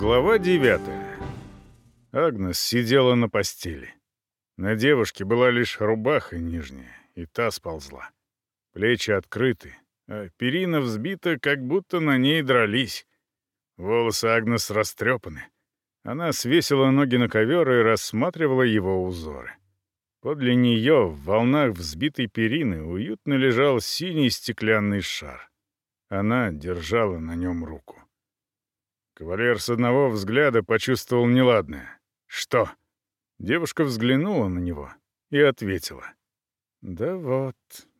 Глава 9. Агнес сидела на постели. На девушке была лишь рубаха нижняя, и та сползла. Плечи открыты, а перина взбита, как будто на ней дрались. Волосы Агнес растрепаны. Она свесила ноги на ковер и рассматривала его узоры. Подле нее в волнах взбитой перины уютно лежал синий стеклянный шар. Она держала на нем руку. Кавалер с одного взгляда почувствовал неладное. «Что?» Девушка взглянула на него и ответила. «Да вот,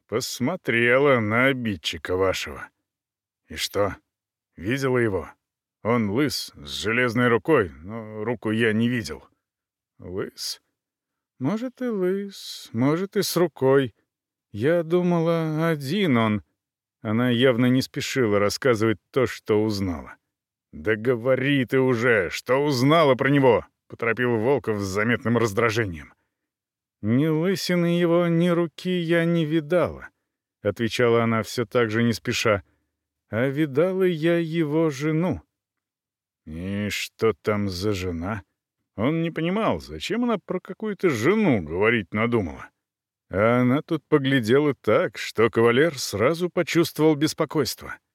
посмотрела на обидчика вашего». «И что? Видела его? Он лыс, с железной рукой, но руку я не видел». «Лыс? Может, и лыс, может, и с рукой. Я думала, один он». Она явно не спешила рассказывать то, что узнала. «Да говори ты уже! Что узнала про него?» — поторопил Волков с заметным раздражением. «Ни лысины его, ни руки я не видала», — отвечала она все так же не спеша. «А видала я его жену». «И что там за жена?» Он не понимал, зачем она про какую-то жену говорить надумала. А она тут поглядела так, что кавалер сразу почувствовал беспокойство. —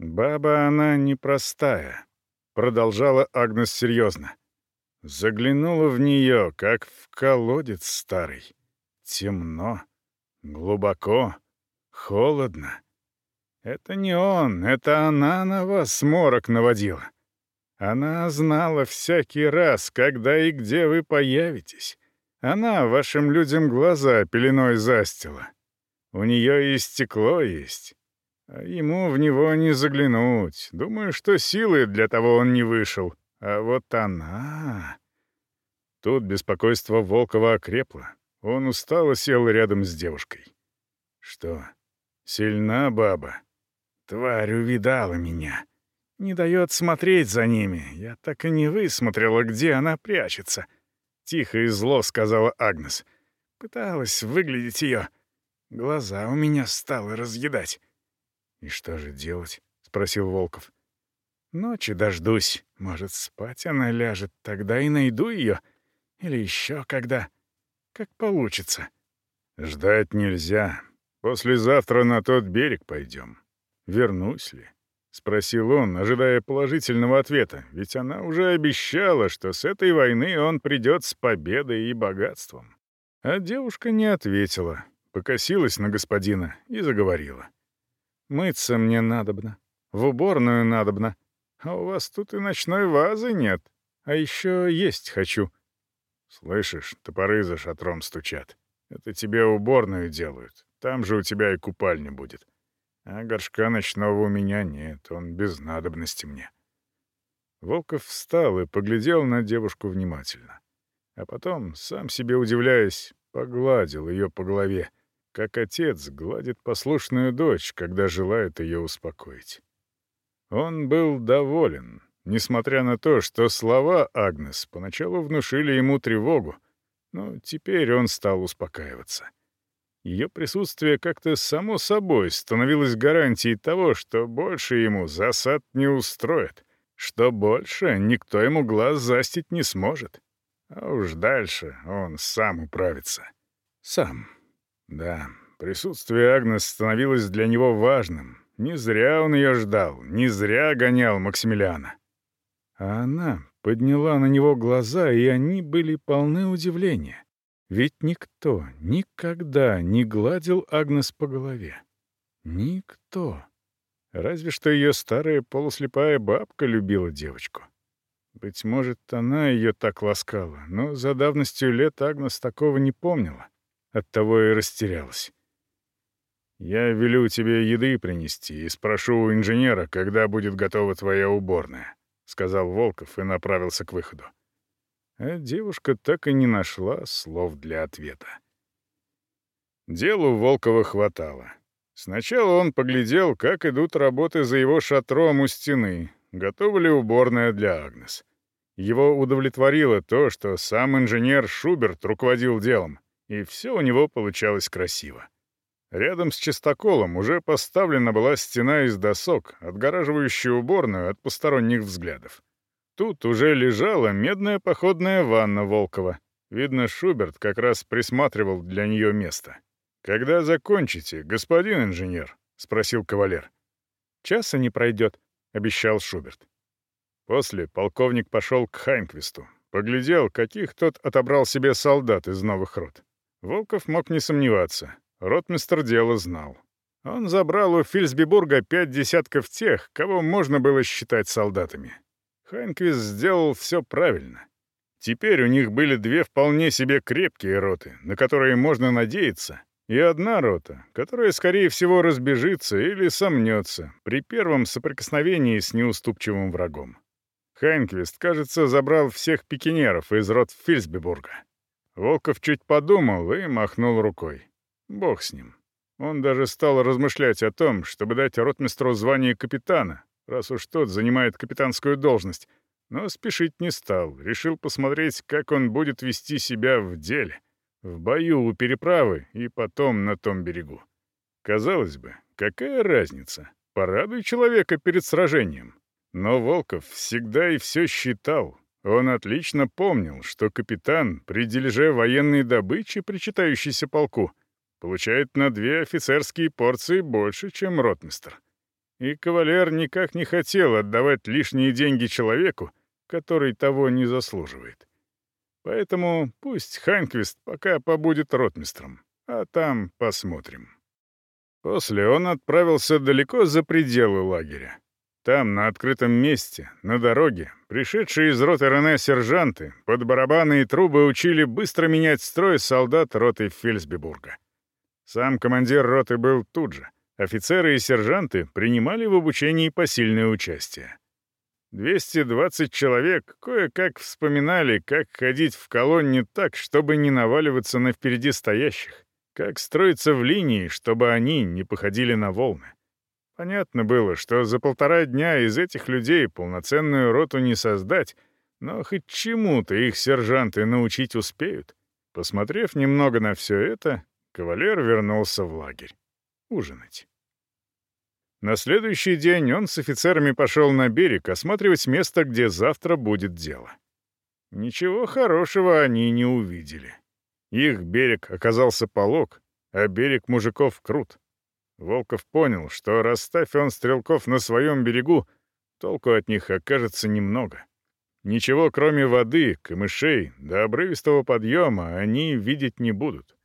«Баба она непростая», — продолжала Агнес серьезно. Заглянула в нее, как в колодец старый. Темно, глубоко, холодно. Это не он, это она на вас морок наводила. Она знала всякий раз, когда и где вы появитесь. Она А Ему в него не заглянуть. Думаю, что силы для того он не вышел. А вот она... Тут беспокойство Волкова окрепло. Он устало сел рядом с девушкой. «Что? Сильна баба? Тварь увидала меня. Не дает смотреть за ними. Я так и не высмотрела, где она прячется». Тихо и зло сказала Агнес. Пыталась выглядеть ее. Глаза у меня стало разъедать. «И что же делать?» — спросил Волков. «Ночи дождусь. Может, спать она ляжет, тогда и найду ее. Или еще когда. Как получится». «Ждать нельзя. Послезавтра на тот берег пойдем. Вернусь ли?» — спросил он, ожидая положительного ответа, ведь она уже обещала, что с этой войны он придет с победой и богатством. А девушка не ответила, покосилась на господина и заговорила. — Мыться мне надобно, в уборную надобно, а у вас тут и ночной вазы нет, а еще есть хочу». «Слышишь, топоры за шатром стучат. Это тебе уборную делают, там же у тебя и купальня будет. А горшка ночного у меня нет, он без надобности мне». Волков встал как отец гладит послушную дочь, когда желает ее успокоить. Он был доволен, несмотря на то, что слова Агнес поначалу внушили ему тревогу, но теперь он стал успокаиваться. Ее присутствие как-то само собой становилось гарантией того, что больше ему засад не устроит, что больше никто ему глаз застить не сможет. А уж дальше он сам управится. Сам. Да, присутствие Агнес становилось для него важным. Не зря он ее ждал, не зря гонял Максимилиана. А она подняла на него глаза, и они были полны удивления. Ведь никто никогда не гладил Агнес по голове. Никто. Разве что ее старая полуслепая бабка любила девочку. Быть может, она ее так ласкала, но за давностью лет Агнес такого не помнила оттого и растерялась. «Я велю тебе еды принести и спрошу у инженера, когда будет готова твоя уборная», — сказал Волков и направился к выходу. А девушка так и не нашла слов для ответа. Делу Волкова хватало. Сначала он поглядел, как идут работы за его шатром у стены, готова ли уборная для Агнес. Его удовлетворило то, что сам инженер Шуберт руководил делом, и все у него получалось красиво. Рядом с чистоколом уже поставлена была стена из досок, отгораживающая уборную от посторонних взглядов. Тут уже лежала медная походная ванна Волкова. Видно, Шуберт как раз присматривал для нее место. «Когда закончите, господин инженер?» — спросил кавалер. «Часа не пройдет», — обещал Шуберт. После полковник пошел к Хайнквисту, поглядел, каких тот отобрал себе солдат из новых рот. Волков мог не сомневаться. Ротмистр дело знал. Он забрал у Фильсбибурга пять десятков тех, кого можно было считать солдатами. Ханквис сделал все правильно. Теперь у них были две вполне себе крепкие роты, на которые можно надеяться, и одна рота, которая, скорее всего, разбежится или сомнется при первом соприкосновении с неуступчивым врагом. Хайнквист, кажется, забрал всех пикинеров из рот Фильсбибурга. Волков чуть подумал и махнул рукой. Бог с ним. Он даже стал размышлять о том, чтобы дать ротмистру звание капитана, раз уж тот занимает капитанскую должность. Но спешить не стал, решил посмотреть, как он будет вести себя в деле, в бою у переправы и потом на том берегу. Казалось бы, какая разница? Порадуй человека перед сражением. Но Волков всегда и все считал, Он отлично помнил, что капитан при дележе военной добычи, причитающейся полку, получает на две офицерские порции больше, чем ротмистр. И кавалер никак не хотел отдавать лишние деньги человеку, который того не заслуживает. Поэтому пусть Хайнквист пока побудет ротмистром, а там посмотрим. После он Там, на открытом месте, на дороге, пришедшие из роты РН сержанты под барабаны и трубы учили быстро менять строй солдат роты Фельсбебурга. Сам командир роты был тут же. Офицеры и сержанты принимали в обучении посильное участие. 220 человек кое-как вспоминали, как ходить в колонне так, чтобы не наваливаться на впереди стоящих, как строиться в линии, чтобы они не походили на волны. Понятно было, что за полтора дня из этих людей полноценную роту не создать, но хоть чему-то их сержанты научить успеют. Посмотрев немного на все это, кавалер вернулся в лагерь. Ужинать. На следующий день он с офицерами пошел на берег осматривать место, где завтра будет дело. Ничего хорошего они не увидели. Их берег оказался полог, а берег мужиков крут. Волков понял, что расставь он стрелков на своем берегу, толку от них окажется немного. Ничего, кроме воды, камышей до обрывистого подъема они видеть не будут.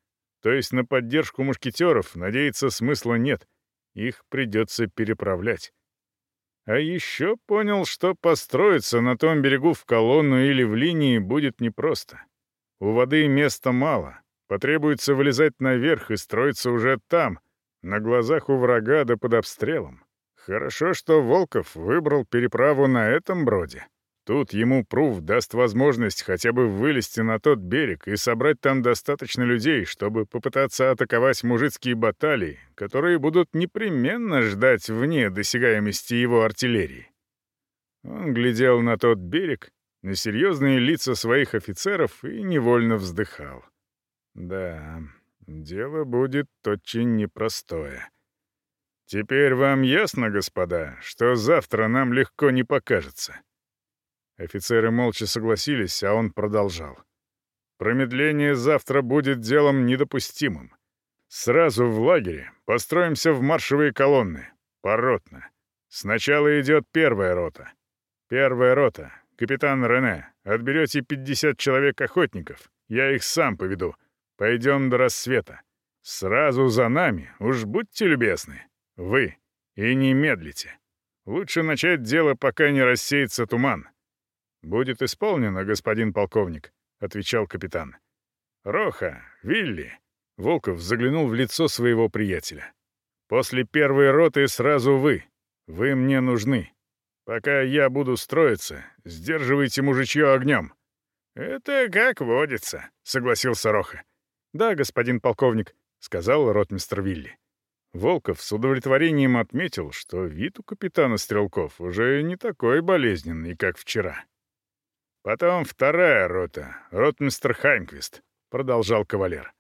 То есть на поддержку мушкетеров надеяться смысла нет, их придется переправлять. А еще понял, что построиться на том берегу в колонну или в линии будет непросто. У воды места мало, потребуется вылезать наверх и строиться уже там — на глазах у врага да под обстрелом. Хорошо, что Волков выбрал переправу на этом броде. Тут ему пруф даст возможность хотя бы вылезти на тот берег и собрать там достаточно людей, чтобы попытаться атаковать мужицкие баталии, которые будут непременно ждать вне досягаемости его артиллерии. Он глядел на тот берег, на серьезные лица своих офицеров и невольно вздыхал. Да, Дело будет очень непростое. Теперь вам ясно, господа, что завтра нам легко не покажется. Офицеры молча согласились, а он продолжал. Промедление завтра будет делом недопустимым. Сразу в лагере построимся в маршевые колонны. Поротно. Сначала идет первая рота. Первая рота. Капитан Рене. Отберете 50 человек охотников. Я их сам поведу. Пойдем до рассвета. Сразу за нами, уж будьте любезны. Вы. И не медлите. Лучше начать дело, пока не рассеется туман. Будет исполнено, господин полковник, отвечал капитан. Роха, Вилли. Волков заглянул в лицо своего приятеля. «После первой роты сразу вы. Вы мне нужны. Пока я буду строиться, сдерживайте мужичье огнем». «Это как водится», — согласился Роха. «Да, господин полковник», — сказал ротмистр Вилли. Волков с удовлетворением отметил, что вид у капитана Стрелков уже не такой болезненный, как вчера. «Потом вторая рота, ротмистр Хайнквист», — продолжал кавалер.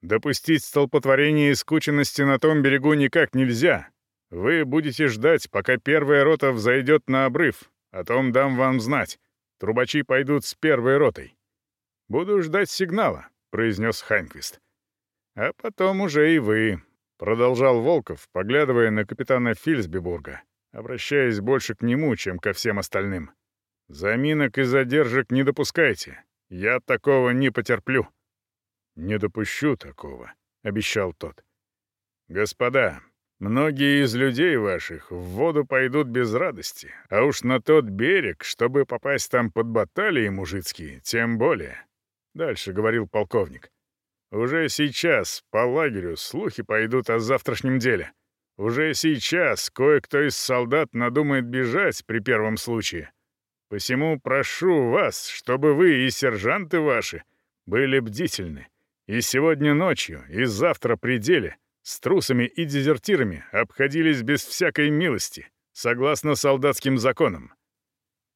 «Допустить столпотворение и скученности на том берегу никак нельзя. Вы будете ждать, пока первая рота взойдет на обрыв, о том дам вам знать. Трубачи пойдут с первой ротой. «Буду ждать сигнала», — произнес Хаймквист. «А потом уже и вы», — продолжал Волков, поглядывая на капитана Фильсбебурга, обращаясь больше к нему, чем ко всем остальным. «Заминок и задержек не допускайте. Я такого не потерплю». «Не допущу такого», — обещал тот. «Господа, многие из людей ваших в воду пойдут без радости, а уж на тот берег, чтобы попасть там под баталии мужицкие, тем более». Дальше говорил полковник. «Уже сейчас по лагерю слухи пойдут о завтрашнем деле. Уже сейчас кое-кто из солдат надумает бежать при первом случае. Посему прошу вас, чтобы вы и сержанты ваши были бдительны. И сегодня ночью, и завтра при деле, с трусами и дезертирами обходились без всякой милости, согласно солдатским законам».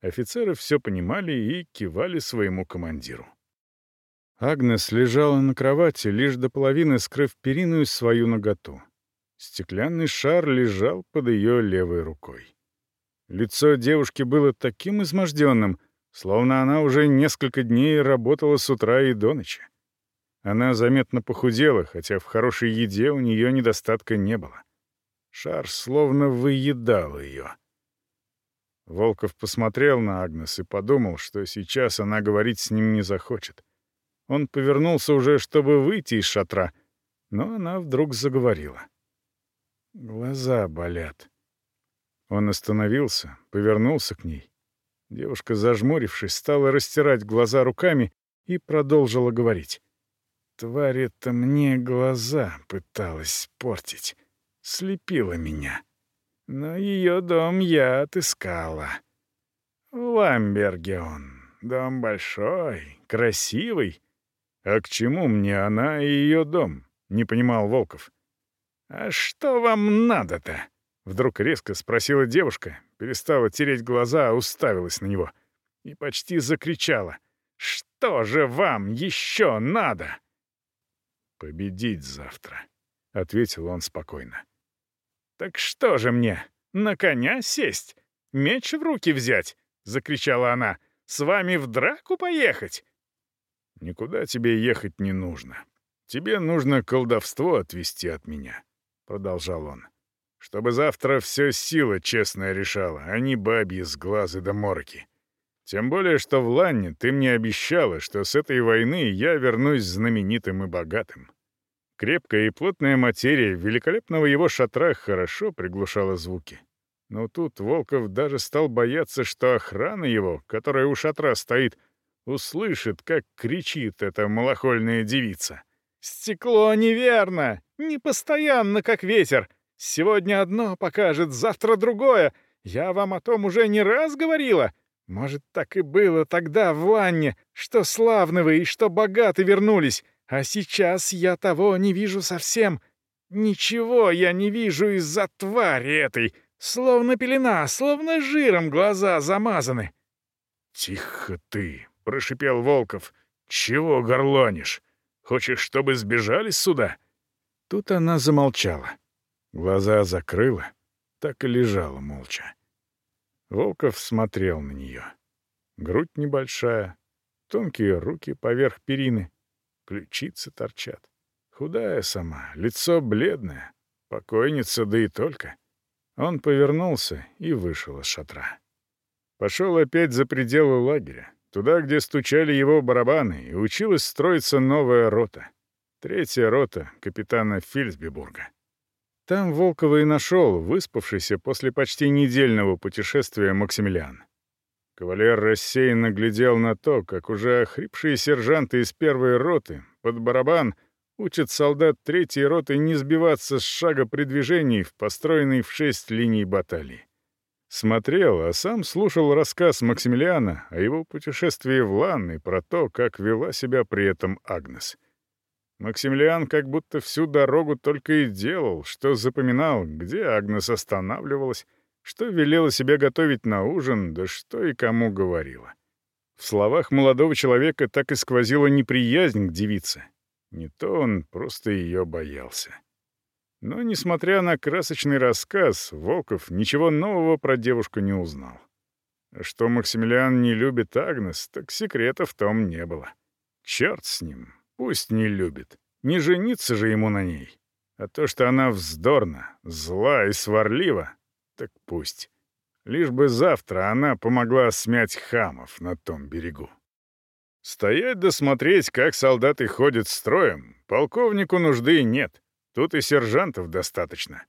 Офицеры все понимали и кивали своему командиру. Агнес лежала на кровати, лишь до половины скрыв периную свою ноготу. Стеклянный шар лежал под ее левой рукой. Лицо девушки было таким изможденным, словно она уже несколько дней работала с утра и до ночи. Она заметно похудела, хотя в хорошей еде у нее недостатка не было. Шар словно выедал ее. Волков посмотрел на Агнес и подумал, что сейчас она говорить с ним не захочет. — он повернулся уже, чтобы выйти из шатра, но она вдруг заговорила. Глаза болят. Он остановился, повернулся к ней. Девушка, зажмурившись, стала растирать глаза руками и продолжила говорить. «Тварь это мне глаза пыталась портить. Слепила меня. Но ее дом я отыскала. В Ламберге он. Дом большой, красивый. «А к чему мне она и ее дом?» — не понимал Волков. «А что вам надо-то?» — вдруг резко спросила девушка, перестала тереть глаза, а уставилась на него и почти закричала. «Что же вам еще надо?» «Победить завтра», — ответил он спокойно. «Так что же мне, на коня сесть? Меч в руки Никуда тебе ехать не нужно. Тебе нужно колдовство отвести от меня», — продолжал он. «Чтобы завтра все сила честная решала, а не бабьи с глаза до мороки. Тем более, что в Ланне ты мне обещала, что с этой войны я вернусь знаменитым и богатым». Крепкая и плотная материя великолепного его шатра хорошо приглушала звуки. Но тут Волков даже стал бояться, что охрана его, которая у шатра стоит, — услышит, как кричит эта малохольная девица. «Стекло неверно! Непостоянно, как ветер! Сегодня одно покажет, завтра другое! Я вам о том уже не раз говорила! Может, так и было тогда в Ланне, что славны вы и что богаты вернулись, а сейчас я того не вижу совсем. Ничего я не вижу из-за твари этой, словно пелена, словно жиром глаза замазаны!» «Тихо ты!» прошипел Волков. «Чего горлонишь? Хочешь, чтобы сбежали сюда?» Тут она замолчала. Глаза закрыла, так и лежала молча. Волков смотрел на нее. Грудь небольшая, тонкие руки поверх перины, ключицы торчат. Худая сама, лицо бледное, покойница, да и только. Он повернулся и вышел из шатра. Пошел опять за пределы лагеря, Туда, где стучали его барабаны, и училась строиться новая рота. Третья рота капитана Фельдсбибурга. Там Волкова и нашел, выспавшийся после почти недельного путешествия Максимилиан. Кавалер рассеянно глядел на то, как уже охрипшие сержанты из первой роты под барабан учат солдат третьей роты не сбиваться с шага при движении в построенной в шесть линий баталии. Смотрел, а сам слушал рассказ Максимилиана о его путешествии в Лан и про то, как вела себя при этом Агнес. Максимилиан как будто всю дорогу только и делал, что запоминал, где Агнес останавливалась, что велела себе готовить на ужин, да что и кому говорила. В словах молодого человека так и сквозила неприязнь к девице. Не то он просто ее боялся но, несмотря на красочный рассказ, Волков ничего нового про девушку не узнал. Что Максимилиан не любит Агнес, так секрета в том не было. Черт с ним, пусть не любит. Не жениться же ему на ней. А то, что она вздорна, зла и сварлива, так пусть. Лишь бы завтра она помогла смять хамов на том берегу. Стоять да как солдаты ходят строем, полковнику нужды нет. Тут и сержантов достаточно.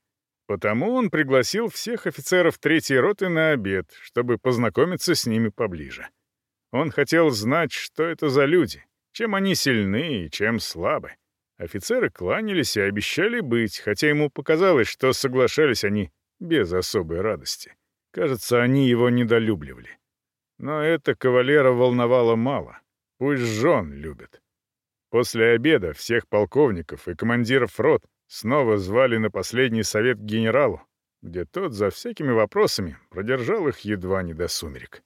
Потому он пригласил всех офицеров третьей роты на обед, чтобы познакомиться с ними поближе. Он хотел знать, что это за люди, чем они сильны и чем слабы. Офицеры кланялись и обещали быть, хотя ему показалось, что соглашались они без особой радости. Кажется, они его недолюбливали. Но это кавалера волновало мало. Пусть жен любит. После обеда всех полковников и командиров рот Снова звали на последний совет к генералу, где тот за всякими вопросами продержал их едва не до сумерек.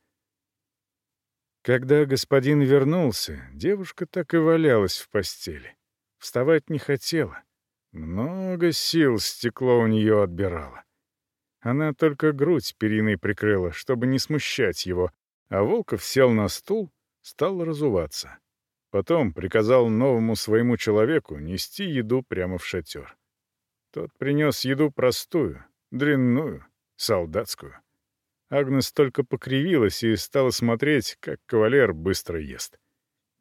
Когда господин вернулся, девушка так и валялась в постели. Вставать не хотела. Много сил стекло у нее отбирало. Она только грудь периной прикрыла, чтобы не смущать его, а Волков сел на стул, стал разуваться. Потом приказал новому своему человеку нести еду прямо в шатер. Тот принес еду простую, дрянную, солдатскую. Агнес только покривилась и стала смотреть, как кавалер быстро ест.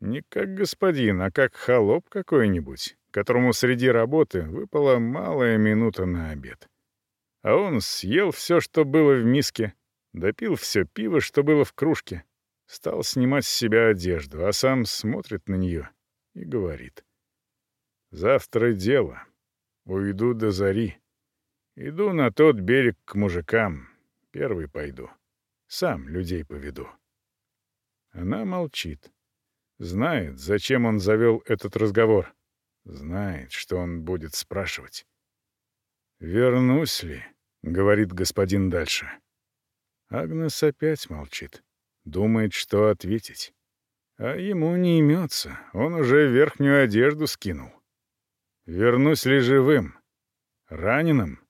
Не как господин, а как холоп какой-нибудь, которому среди работы выпала малая минута на обед. А он съел все, что было в миске, допил все пиво, что было в кружке, Стал снимать с себя одежду, а сам смотрит на нее и говорит. «Завтра дело. Уйду до зари. Иду на тот берег к мужикам. Первый пойду. Сам людей поведу». Она молчит. Знает, зачем он завел этот разговор. Знает, что он будет спрашивать. «Вернусь ли?» — говорит господин дальше. Агнес опять молчит думает, что ответить. А ему не имется, он уже верхнюю одежду скинул. Вернусь ли живым, раненым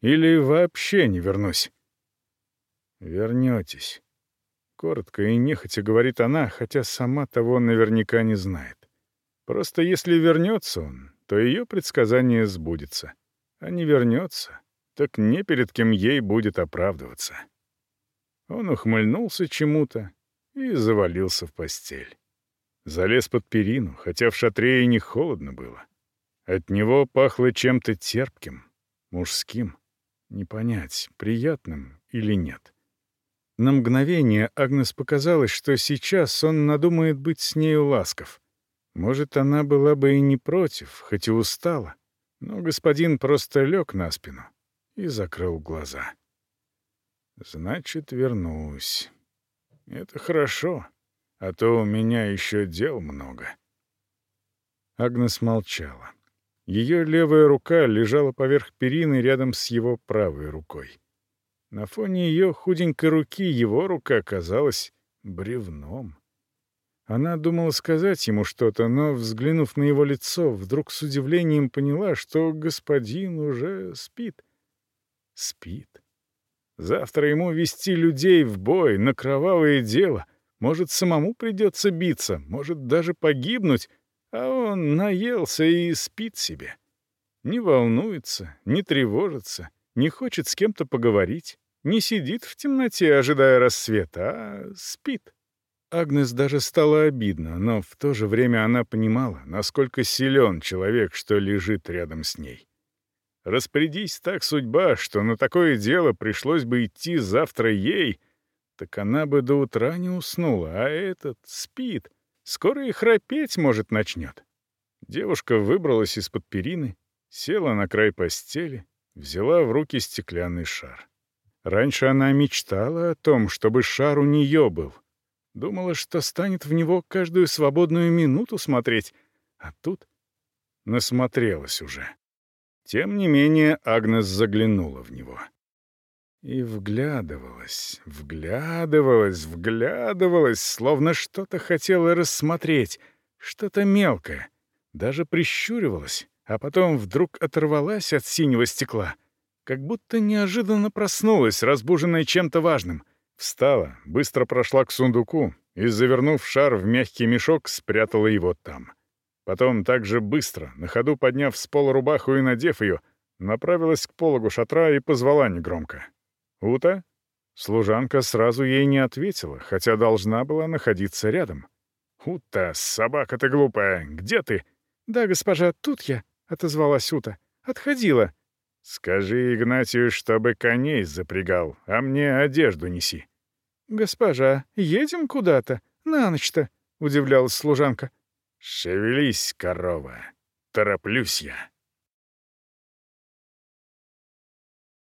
или вообще не вернусь? Вернетесь. Коротко и нехотя говорит она, хотя сама того наверняка не знает. Просто если вернется он, то ее предсказание сбудется. А не вернется, так не перед кем ей будет оправдываться. Он ухмыльнулся чему-то и завалился в постель. Залез под перину, хотя в шатре и не холодно было. От него пахло чем-то терпким, мужским. Не понять, приятным или нет. На мгновение Агнес показалось, что сейчас он надумает быть с нею ласков. Может, она была бы и не против, хоть и устала, но господин просто лег на спину и закрыл глаза. Значит, вернусь. Это хорошо, а то у меня еще дел много. Агнес молчала. Ее левая рука лежала поверх перины рядом с его правой рукой. На фоне ее худенькой руки его рука казалась бревном. Она думала сказать ему что-то, но, взглянув на его лицо, вдруг с удивлением поняла, что господин уже спит. Спит. Завтра ему вести людей в бой на кровавое дело. Может, самому придется биться, может, даже погибнуть. А он наелся и спит себе. Не волнуется, не тревожится, не хочет с кем-то поговорить. Не сидит в темноте, ожидая рассвета, а спит. Агнес даже стало обидно, но в то же время она понимала, насколько силен человек, что лежит рядом с ней. Распорядись так судьба, что на такое дело пришлось бы идти завтра ей, так она бы до утра не уснула, а этот спит. Скоро и храпеть, может, начнет. Девушка выбралась из-под перины, села на край постели, взяла в руки стеклянный шар. Раньше она мечтала о том, чтобы шар у нее Тем не менее, Агнес заглянула в него. И вглядывалась, вглядывалась, вглядывалась, словно что-то хотела рассмотреть, что-то мелкое. Даже прищуривалась, а потом вдруг оторвалась от синего стекла. Как будто неожиданно проснулась, разбуженная чем-то важным. Встала, быстро прошла к сундуку и, завернув шар в мягкий мешок, спрятала его там. — Потом также быстро, на ходу подняв с пола рубаху и надев ее, направилась к пологу шатра и позвала негромко. «Ута?» Служанка сразу ей не ответила, хотя должна была находиться рядом. «Ута, собака ты глупая, где ты?» «Да, госпожа, тут я», — отозвалась Ута. «Отходила». «Скажи Игнатию, чтобы коней запрягал, а мне одежду неси». «Госпожа, едем куда-то? На ночь-то?» — удивлялась служанка. «Шевелись, корова! Тороплюсь я!»